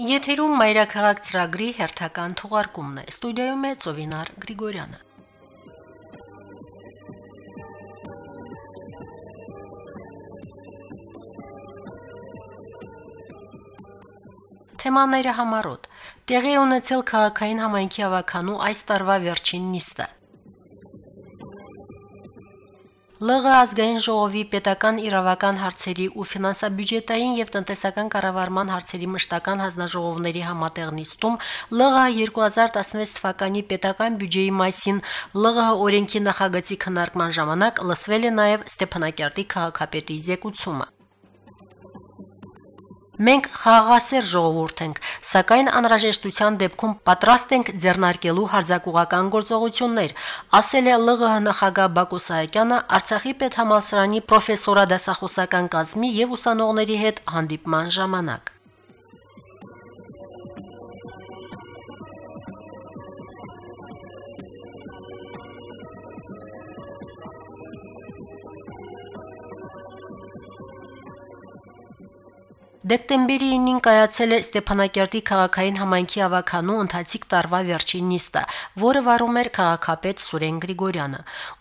Եթերում մայրաքաղաք ծրագրի հերթական թողարկումն է։ Ստուդիայում է Ծովինար Գրիգորյանը։ Թեմաները համառոտ։ Տեղի ունեցել քաղաքային համայնքի ավականու այս տարվա վերջին նիստը։ ԼՂ ազգային ժողովի պետական իրավական հարցերի ու ֆինանսա-բյուջետային եւ տնտեսական կառավարման հարցերի մշտական հանձնաժողովների համատեղ նիստում ԼՂ 2016 թվականի պետական բյուջեի մասին ԼՂ օրենքի նախագծի քննարկման ժամանակ լսվել է նաեւ Ստեփանակերտի քաղաքապետի զեկուցումը։ Մենք խաղաղասեր ժողովուրդ ենք, սակայն անհրաժեշտության դեպքում պատրաստ ենք ձեռնարկելու հարձակողական գործողություններ, ասել է ԼՂՀ նախագահ Բակո Սահակյանը Արցախի պետհամալսարանի պրոֆեսորադասախոսական կազմի եւ ուսանողների հետ հանդիպման ժամանակ։ Դեկտեմբերի 9-ին կայացել է Ստեփանակերտի քաղաքային համայնքի ավականու ընթացիկ տարվա վերջին նիստը, որը վարում էր քաղաքապետ Սուրեն Գրիգորյանը։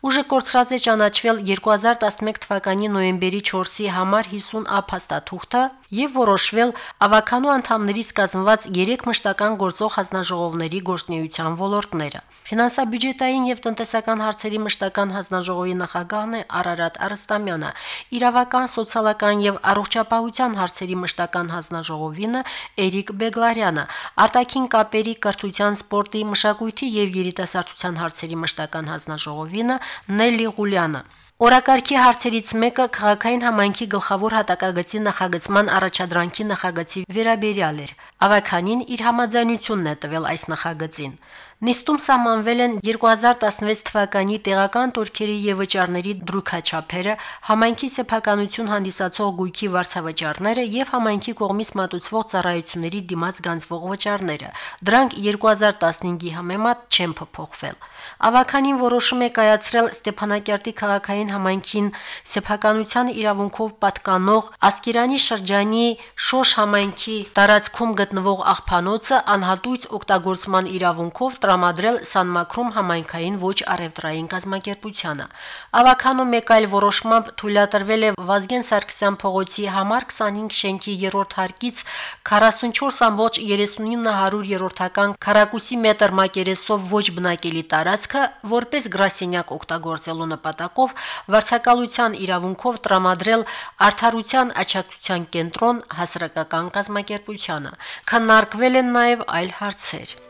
Ուժը կորցրած է ճանաչվել 2011 թվականի նոյեմբերի 4-ի համար 50 ափաստաթուղթը եւ որոշվել ավականու անդամներից կազմված 3 մշտական գործող հանձնաժողովների գործնեայության ոլորտները։ Ֆինանսա-բյուջետային եւ տնտեսական հարցերի մշտական հանձնաժողովի նախագահն է Արարատ Արստամյանը, իրավական, սոցիալական եւ առողջապահության հարցերի մշտական հանձնաժողովինը Էրիկ Բեգլարյանը, արտաքին կապերի, կրթության, սպորտի, մշակույթի եւ երիտասարդության հարցերի մշտական հանձնաժողովինը Նելի Ղուլյանը։ Օրակարգի հարցերից մեկը քաղաքային համայնքի գլխավոր հատակագծի նախագծման առաջադրանքի նախագծի վերաբերյալ էր։ Ավականին իր համաձայնությունն է տվել այս նախագծին։ Նիստում սահմանվել են 2016 թվականի տեղական турքերի եւ վճարների դրույքաչափերը, համայնքի սեփականություն հանդիսացող գույքի վարձավճարները եւ համայնքի կողմից մատուցվող ծառայությունների դիմաց գանձվող վճարները։ Դրանք 2015-ի համեմատ չեն փոփոխվել։ Ավականին որոշում է կայացրել Ստեփանակերտի քաղաքային համայնքին սեփականության իրավունքով պատկանող Ասկերանի շրջանի Շոշ համայնքի տարածքում գտնվող աղբանոցը անհատույց օգտագործման իրավունքով տրամադրել Սանմակրում համայնքային ոչ առևտրային կազմակերպությանը։ Ավականու մեկ այլ որոշմամբ թույլատրվել է Վազգեն Սարգսյան փողոցի համար 25 շենքի երրորդ հարկից 44.39 երրորդական քառակուսի մետր մակերեսով ոչ բնակելի տարածքը որպես գրասենյակ օգտագործելու նպատակով վարձակալության իրավունքով տրամադրել Արթարության աչակցության կենտրոն հասարակական կազմակերպությանը։ Քննարկվել են նաև այլ հարցեր։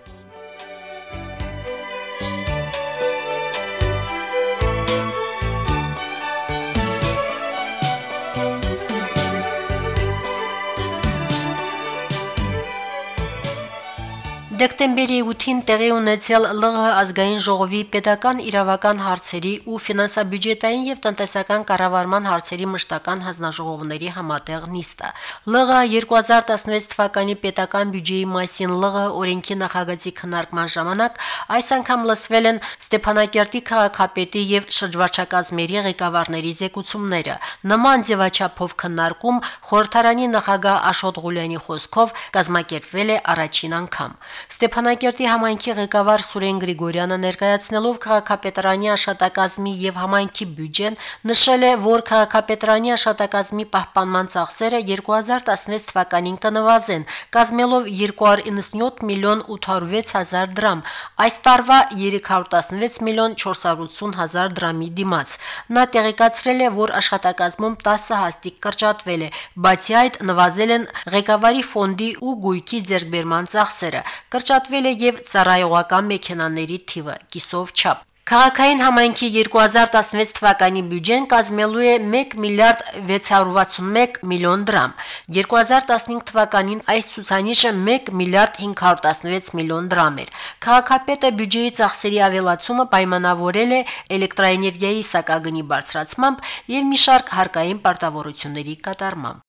Դեկտեմբերի 8-ին տեղի ունեցել ԼՂ ազգային ժողովի պետական իրավական հարցերի ու ֆինանսա-բյուջետային եւ տնտեսական կառավարման հարցերի մշտական հանձնաժողովների համատեղ նիստը։ ԼՂ 2016 թվականի պետական բյուջեի մասին ԼՂ օրենքի նախագծի քննարկման ժամանակ այս անգամ լսվել են Ստեփանակերտի քաղաքապետի եւ շրջվարչակազմերի ղեկավարների զեկուցումները։ Նման ձևաչափով քննարկում խորհրդարանի նախագահ Աշոտ Ղուլյանի խոսքով կազմակերպվել է առաջին անգամ։ Ստեփանակերտի համայնքի ղեկավար Սուրեն Գրիգորյանը ներկայացնելով քաղաքապետարանի աշտակազմի եւ համայնքի բյուջեն նշել է, որ քաղաքապետարանի աշտակազմի պահպանման ծախսերը 2016 թվականին կնվազեն, կազմելով 297 միլիոն 806 հազար դրամ, այս տարվա 316 միլիոն 480 հազար դրամի դիմաց։ Նա տեղեկացրել է, որ աշխատակազմում 10 հաստիկ կրճատվել է, բացի այդ նվազել են ղեկավարի ֆոնդի ու գույքի ձեռքբերման ծախսերը կրճատվել է եւ ծառայողական մեքենաների թիվը կիսով չափ։ Քաղաքային համայնքի 2016 թվականի բյուջեն կազմելու է 1 միլիարդ 661 միլիոն դրամ։ 2015 թվականին այս ցուցանիշը 1 միլիարդ 516 միլիոն դրամ էր։ Քաղաքապետը բյուջեի ծախսերի ավելացումը պայմանավորել է էլեկտրաէներգիայի սակագնի բարձրացմամբ եւ մի շարք հարկային պարտավորությունների կատարմամբ։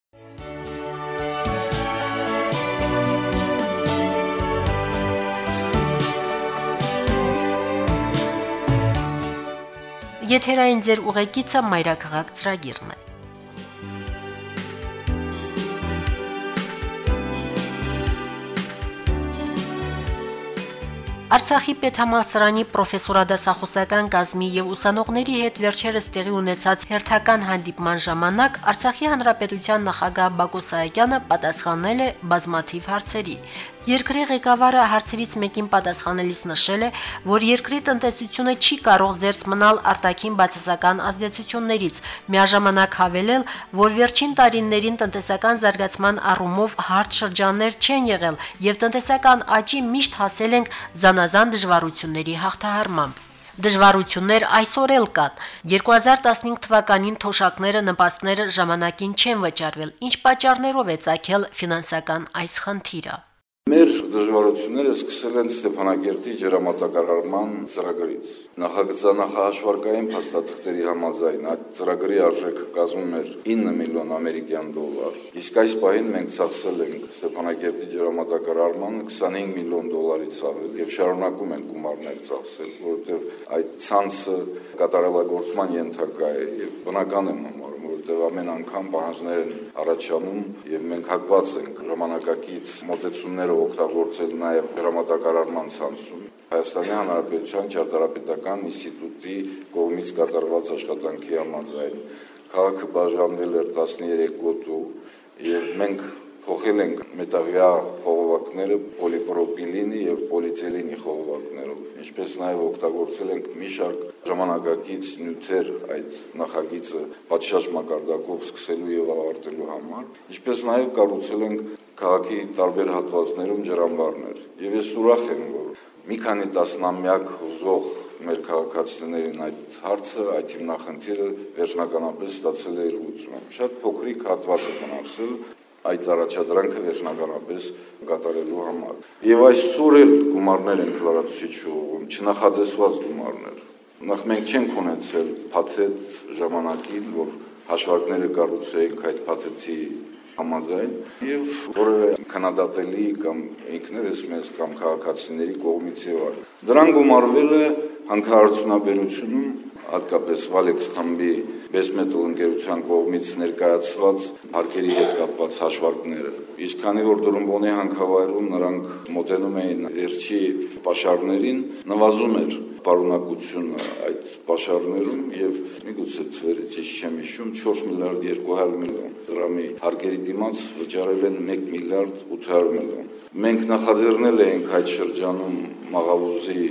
Եթերային ձեր ուղեկիցը մայրաքաղաք ծրագիրն է։ Արցախի պետհամալսարանի պրոֆեսորադասախոսական գազմի եւ ուսանողների հետ վերջերս տեղի ունեցած հերթական հանդիպման ժամանակ Արցախի հանրապետության նախագահ Բակո Սահակյանը պատասխանել է բազմաթիվ հարցերի։ Երկրի ղեկավարը հարցերից մեկին պատասխանելիս նշել է, որ երկրի տնտեսությունը չի կարող զերծ մնալ արտաքին բացասական ազդեցություններից, միաժամանակ հավելել, որ վերջին տարիներին տնտեսական զարգացման առումով հարթ շրջաններ չեն եղել եւ տնտեսական աճի միշտ հասել ենք զանազան դժվարությունների հաղթահարմամբ։ Դժվարություններ այսօր էլ կան։ 2015 թվականին թոշակները նպաստները ժամանակին չեն վճարվել, ինչ պատճառներով է ցակել ֆինանսական այս խնդիրը։ Մեր դժվարությունները սկսել են Ստեփանակերտի ջրամատակարարման ծրագրից։ Նախագծանախահաշվարկային փաստաթղթերի համաձայն այդ ծրագրի արժեքը կազմում էր 9 միլիոն ամերիկյան դոլար։ Իսկ այս պահին մենք ծախսել ենք Ստեփանակերտի ջրամատակարարմանը 25 միլիոն դոլարից ավել եւ շարունակում ենք գումարներ ծախսել, որովհետեւ այդ ցանցը կատարելագործման ենթակա է եւ բնական է որտեղ ամեն անգամ պահանջներ են առաջանում եւ մենք հակված ենք ժամանակակից մոտեցումները օգտագործել նաեւ դրամատակարարման ցանցում Հայաստանի Հանրապետության ճարտարապետական ինստիտուտի կողմից կատարված աշխատանքի համաձայն քաղաքը բաժանվել էր 13 գոտու եւ մենք փոխել ենք մետաղյա խողովակները պոլիպրոպիլինի եւ պոլիցելինի խողովակներով, ինչպես նաեւ օգտագործել ենք մի շարք ժամանակակից նյութեր այդ նախագիծը պատշաճ մակարդակով սկսելու եւ ավարտելու համար, ինչպես նաեւ կառուցել ենք քաղաքի տարբեր հատվածներում ջրամբարներ։ Եվ ես ուրախ եմ, որ մի քանի տասնամյակ հուզող մեր քաղաքացիներին այդ հարցը, այդ հիմնախնդիրը վերջնականապես ստացել է իր լուծումը։ Շատ փոքրիկ հատված է մնացել, այդ առաջադրանքը վերջնականապես կատարելու համար։ Եվ այսօր էլ գումարներ են լրացուցիչ ուղում, չնախադեсված գումարներ։ Նախ մենք չենք ունեցել փաթեթ ժամանակին, որ հաշվարկները կառուցեինք այդ փաթեթի համաձայն եւ որևէ քննադատելի կամ ինքներս մեզ կամ քաղաքացիների կողմից եւ այլ։ Դրան գումարվել է հանքարարությունաբերությունում հատկապես Valex խմբի Besmetal ընկերության կողմից ներկայացված հարկերի հետ կապված հաշվարկները։ Իսկ քանի որ Դրումբոնի հանքավայրում նրանք մոտենում էին վերջի պաշարներին, նվազում էր պարունակությունը այդ պաշարներում եւ միգուցե ծվերը ճիշտ չեմ հիշում 4 միլիարդ 200 միլիոն դրամի հարկերի դիմաց վճարել են 1 միլիարդ 800 միլիոն։ Մենք նախաձեռնել էինք այդ շրջանում մաղավուզի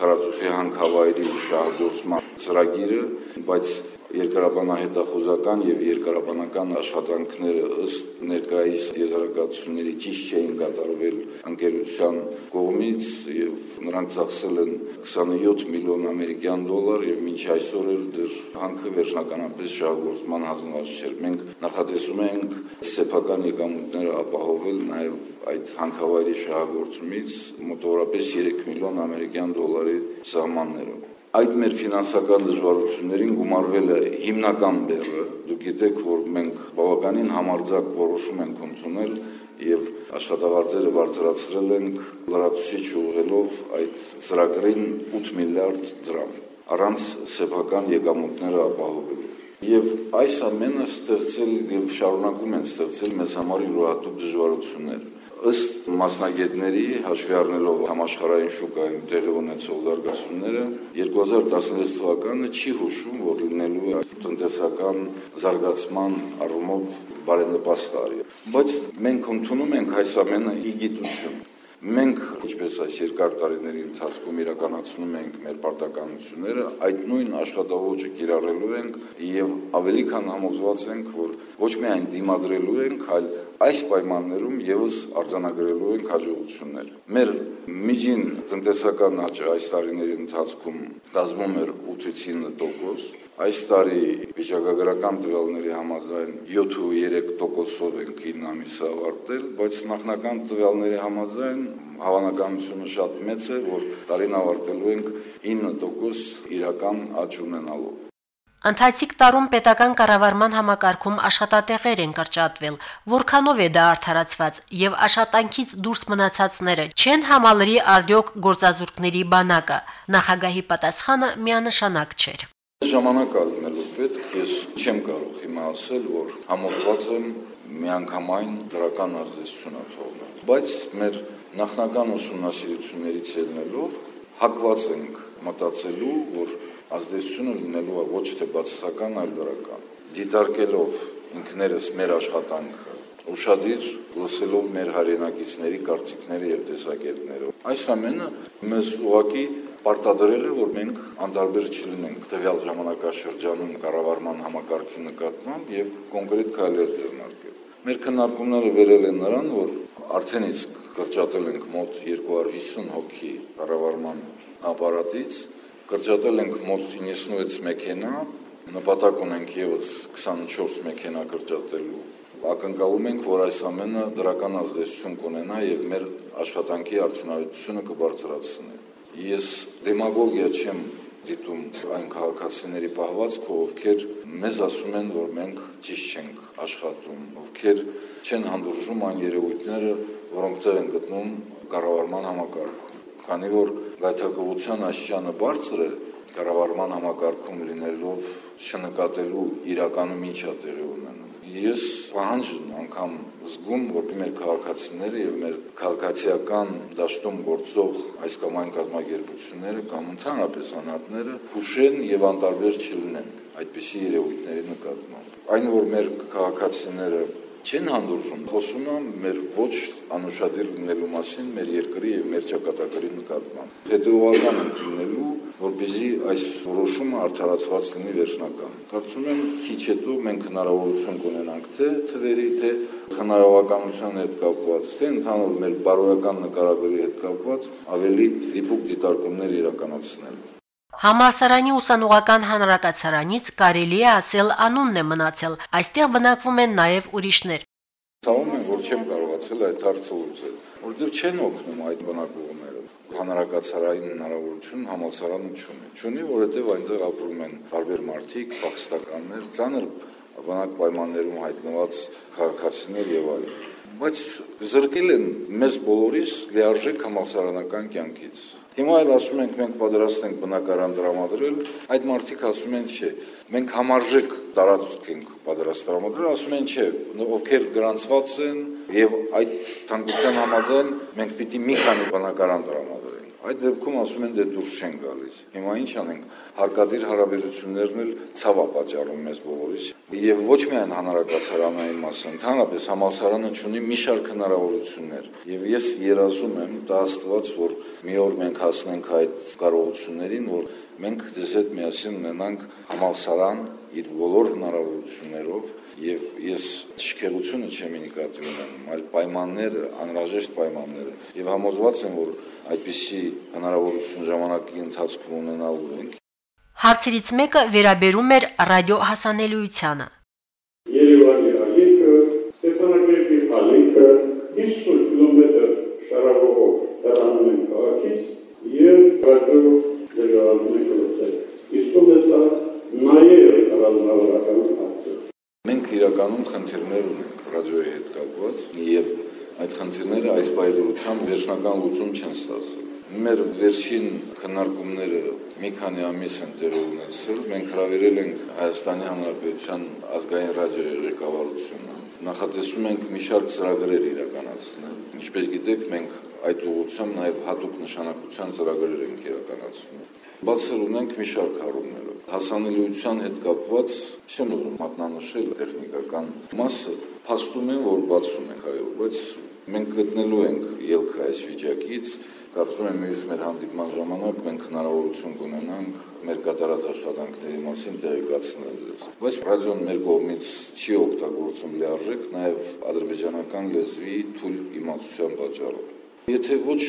քարածուխի հանքավայրի շահագործման ծրագիրը, բայց երկարաբանահետախուզական եւ երկարաբանական աշխատանքները ըստ ներկայիս եզրակացությունների ճիշտ չէին կատարվել ընկերության կողմից եւ նրանք ծախսել են 27 միլիոն ամերիկյան դոլար եւ մինչ այսօր էլ դեռ հանքը վերջնականապես շահագործման հանձնված չէր։ Մենք նախատեսում ենք սեփական եկամուտները ապահովել նաեւ այդ հանքավայրի շահագործումից մոտավորապես 3 միլիոն ամերիկյան դոլարի սահմաններում այդ մեր ֆինանսական դժվարություններին գումարվել է հիմնական բեռը։ Դուք գիտեք, որ մենք բավականին համարձակ որոշում ենք ընդունել եւ աշխատավարձերը բարձրացրել ենք լրացուցիչ ուղղելով այդ ծրագրին 8 միլիարդ դրամ առանց սեփական եկամուտները ապահովելու։ Եվ այս ամենը ստեղծել եւ շարունակում են ստեղծել մեզ համար յուրահատուկ դժվարություններ ըստ մասնագետների հաշվի առնելով համաշխարհային շուկայում տեղի ունեցող զարգացումները 2016 թվականը չի հուշում, որ լինելու է տնտեսական զարգացման առումով բարենպաստ տարի։ Բայց մենք ընդունում ենք այս ամենը ի գիտություն Մենք, ինչպես այս երկար տարիների ընթացքում իրականացնում ենք մեր պարտականությունները, այդ նույն աշխատավոճը կիրառելու ենք եւ ավելի քան համոզված ենք, որ ոչ միայն դիմադրելու ենք, այլ այս պայմաններում եւս արձանագրելու ենք հաջողություններ։ Մեր միջին տնտեսական աճը այս տարիների ընթացքում կազմում էր 8-9%, Այս տարի վիճակագրական տվյալների համաձայն 7.3%-ով ենք 9 ամիսը ավարտել, բայց նախնական տվյալների համաձայն հավանականությունը շատ մեծ է, որ տարին ավարտելու ենք 9% իրական աճ ունենալով։ Ընթացիկ տարում պետական կառավարման համակարգում աշխատատեղեր են կրճատվել, որքանով է դա արդարացված եւ աշխատանքից դուրս մնացածները չեն համալրի արդյոք գործազուրկների բանակը։ Նախագահի պատասխանը միանշանակ չէր ժամանակ ալնելու պետք ես չեմ կարող հիմա ասել, որ համոզված եմ միանգամայն դրական ազդեցություն է թողնել։ Բայց մեր նախնական ուսումնասիրություններից ելնելով հակված ենք մտածելու, որ ազդեցությունը լինելու է ոչ թե բացասական, այլ դրական։ Դիտարկելով ինքներս մեր աշխատանքը, ուշադիր լսելով մեր հայրենակիցների կարծիքները եւ տեսակետները։ Այս ամենը մեզ ուղակի պարտադրել է, որ մենք անդարբեր չլինենք տվյալ ժամանակաշրջանում կառավարման համակարգի նկատմամբ եւ կոնկրետ քայլեր ձեռնարկել։ Մեր քննարկումները վերել են նրան, որ արդեն իսկ կրճատել ենք մոտ 250 հոգի կառավարման ապարատից, կրճատել ենք մոտ 96 մեքենա, նպատակ ունենք եւս 24 մեքենա կրճատելու ակնկալում ենք, որ այս ամենը դրական ազդեցություն կունենա եւ մեր աշխատանքի արդյունավետությունը կբարձրացնի։ Ես դեմագոգիա չեմ դիտում այն քաղաքացիների պահվածքը, ովքեր մեզ ասում են, որ մենք ճիշտ չենք աշխատում, ովքեր չեն հանդուրժում այն երևույթները, որոնք տեղ են գտնում կառավարման համակարգում։ Քանի որ գայթակղության աշճանը բարձր է, կառավարման համակարգում լինելով չնկատելու իրականում ինչ է տեղի ունենում ես պահանջում անգամ զգում, որ մեր քաղաքացիները եւ մեր քաղաքացիական դաշտում գործող այս կամ այն կազմակերպությունները կամ ընդհանրապես անհատները հուշեն եւ անտարբեր չլինեն այդպիսի երևույթների նկատմամբ։ Այն որ մեր քաղաքացիները չեն հանդուրժում, խոսում եմ մեր ոչ անուշադիր լինելու մասին մեր երկրի եւ մեր ճակատագրի նկատմամբ։ Հետեւողական լինելու, որբիզի այս որոշումը արդարացված լինի վերջնական։ Կարծում եմ քիչ հետո մենք հնարավորություն կունենանք թե թվերի, թե խնայողականության հետ կապված, թե ընդհանուր մեր բարոյական նկարագրի հետ կապված ավելի դիպուկ դիտարկումներ իրականացնել։ Համասարանի ուսանողական հանրակացարանից կարելի է ասել անունն է մնացել։ Այստեղ բնակվում են նաև ուրիշներ։ Ցավում եմ, որ չեմ կարողացել այդ հարցը լուծել, որտեղ չեն օգնում այդ բնակողները։ Հանրակացարային հնարավորություն համալսարանը չունի։ Չունի, որովհետև այնտեղ ապրում են տարբեր մարդիկ, փախստականներ, ցաներ բանակ պայմաններում հայտնված քաղաքացիներ եւ այլն բայց զրկել են մեզ բոլորիս լիարժեք համալսարանական կյանքից։ Հիմա էլ ասում ենք մենք պատրաստ ենք բնակարան դրամադրել, այդ մարդիկ ասում են չէ։ Մենք համարժեք տարածք ենք պատրաստ դրամադրել, ասում են չէ, ովքեր գրանցված են եւ այդ ցանկության համաձայն մենք պիտի մի քանի բնակարան դրամադրենք Այդ դեպքում ասում են դե դուրս չեն գալիս։ Հիմա ինչ անենք։ Հարկադիր հարաբերություններն էլ ցավա պատճառում մեզ բոլորիս։ Եվ ոչ միայն հանրակացարանային մասը, ընդհանրապես համալսարանը ունի մի շարք հնարավորություններ։ Եվ ես երազում եմ, դա աստված, որ մի օր մենք հասնենք այդ կարողություններին, որ մենք ձեզ հետ միասին ունենանք համալսարան իր բոլոր հնարավորություններով եւ ես շքեղությունը չեմ նկատի ունենում, այլ պայմանները, անհրաժեշտ պայմանները եւ համոզված եմ, որ այդպիսի հնարավորություն ժամանակի ընթացքում ունենալու ենք։ Հարցերից մեկը վերաբերում էր ռադիո հասանելիությանը։ Երևանի ալիքը, Ստեփանակերտի ալիքը 50 կիլոմետր շարավով հեռանում են քաղաքից եւ ռադիո դժվարանում են լսել։ Իսկ ո՞նց է նաև ռազմավարական իրականում խնդիրներ ունենք ռադիոյի հետ կապված եւ այդ խնդիրները այս բայդրությամբ վերջնական լուծում չեն ստացել։ Մեր վերջին քննարկումները մի քանի ամիս են տեղի ունեցել։ Մենք հրավիրել ենք Հայաստանի Հանրապետության ազգային ռադիոյի ղեկավարությունը։ Նախատեսում ենք մի շարք ծրագրեր իրականացնել։ Ինչպես գիտեք, մենք այդ ուղղությամբ նաև հատուկ նշանակության ծրագրեր ենք իրականացնում։ Բացել ունենք մի շարք հարումներով։ Հասանելիության հետ կապված չեմ ուզում մատնանշել տեխնիկական մասը, փաստում են, որ բացում ենք, այո, բայց մենք գտնելու ենք ելքը այս վիճակից, կարծում եմ մյուս մեր հանդիպման ժամանակ մենք հնարավորություն կունենանք մեր կատարած աշխատանքների մասին տեղեկացնել ձեզ։ Բայց ռադիոն մեր կողմից չի օգտագործում լիարժեք նաև ադրբեջանական լեզվի թույլ իմացության պատճառով։ Եթե ոչ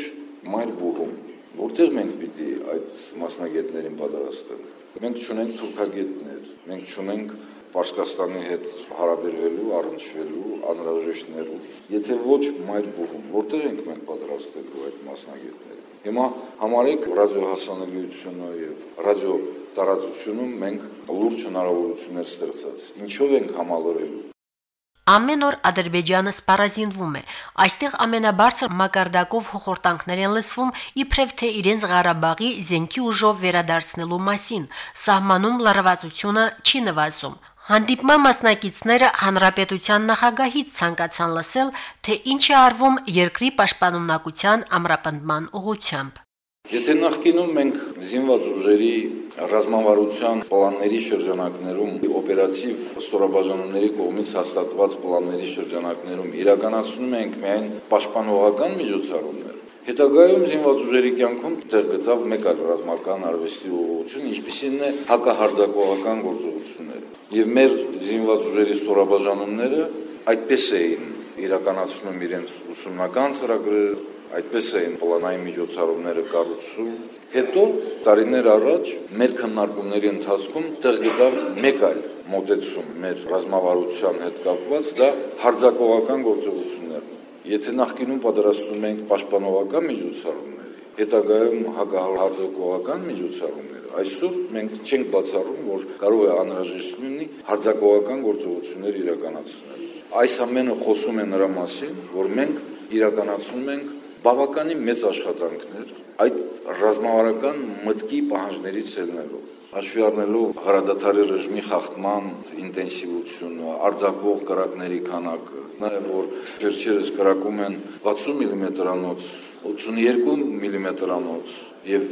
մայր բուհում Որտեղ մենք պիտի այդ մասնագետներին պատրաստենք։ Մենք չունենք թուրքագետներ, մենք չունենք Պարսկաստանի հետ հարաբերվելու, առնչվելու անհրաժեշտ ներուժ։ Եթե ոչ մայր բուհում, որտեղ ենք մենք պատրաստելու այդ մասնագետները։ Հիմա համարեք ռադիոհասանելիությունը եւ ռադիո տարածությունում մենք լուրջ հնարավորություններ ստեղծած։ Ինչով ենք համալրելու Ամեն օր Ադրբեջանը սպառազինվում է։ Այստեղ ամենաբարձր մակարդակով հոխորտանքներ են լսվում իբրև թե իրենց Ղարաբաղի զենքի ուժով վերադարձնելու մասին։ Սահմանում լարվածությունը չի նվազում։ Հանդիպման մասնակիցները հանրապետության նախագահից ցանկացան լսել, թե ինչ է արվում երկրի պաշտպանունակության ամրապնդման ուղղությամբ։ Եթե նախկինում մենք զինված ուժերի ռազմավարության պլանների շրջանակներում օպերատիվ ստորաբաժանումների կողմից հաստատված պլանների շրջանակներում իրականացնում ենք միայն պաշտպանողական միջոցառումներ, Հետագայում զինված ուժերի կյանքում դեր գտավ մեկ այլ ռազմական արվեստի ուղղություն, ինչպիսին է հակահարձակողական գործողությունները։ Եվ մեր զինված ուժերի ստորաբաժանումները այդպես էին իրականացնում իրենց ուսումնական ծրագրերը, այդպես էին պլանային միջոցառումները կառուցում։ Հետո տարիներ առաջ մեր քննարկումների ընթացքում տեղ գտավ մեկ այլ մոտեցում մեր ռազմավարության հետ կապված, դա հարձակողական գործողություններ։ Եթե նախկինում պատրաստում ենք պաշտպանողական միջոցառումներ, հետագայում հակահարձակողական միջոցառումներ, այսօր մենք չենք բացառում, որ կարող է անհրաժեշտ լինի հարձակողական գործողություններ իրականացնել։ Այս ամենը խոսում է նրա մասին, որ մենք իրականացնում ենք բավականին մեծ աշխատանքներ այդ ռազմավարական մտքի պահանջներից ելնելով հաշվի առնելով հրադադարի ռեժիմի խախտման ինտենսիվությունը, արձակվող կրակների քանակը, նաև որ վերջերս կրակում են 60 մմ-անոց, 82 մմ-անոց եւ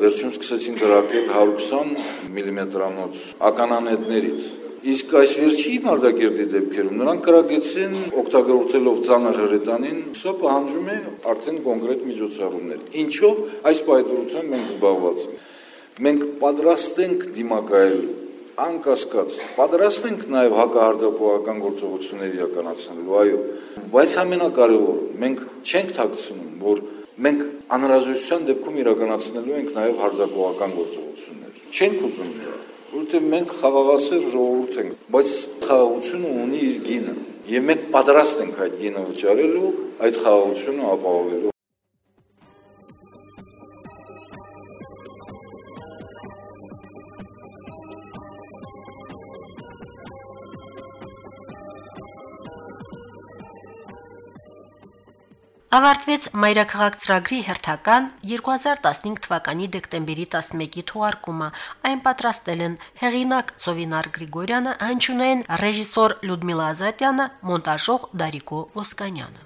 վերջում սկսեցին կրակել 120 մմ-անոց ականանետներից Իսկ այս վերջի Մարտակերտի դեպքերում նրանք կրակեցին օգտագործելով ծանր հրետանին, սա պահանջում է արդեն կոնկրետ միջոցառումներ։ Ինչով այս պայծառությամբ մենք զբաղված ենք։ Մենք պատրաստ ենք դիմակայել անկասկած պատրաստ ենք նաև հակահարձակողական գործողություններ իրականացնելու, այո, բայց ամենակարևորը մենք չենք թաքցնում, որ մենք անհրաժեշտության դեպքում իրականացնելու ենք նաև հարձակողական գործողություններ։ Չենք ուզում որովհետև մենք խաղաղասեր ժողովուրդ ենք, բայց խաղաղությունը ունի իր գինը, եւ մենք պատրաստ ենք այդ գինը վճարելու, այդ խաղաղությունը ապահովելու Ավարտվեց Մայրաքաղաք ծրագրի հերթական 2015 թվականի դեկտեմբերի 11-ի թողարկումը։ Այն պատրաստել են հեղինակ Ծովինար Գրիգորյանը, հնչյունային ռեժիսոր Լյուդմիլա Ազատյանը, մոնտաժող Դարիկո Ոսկանյանը։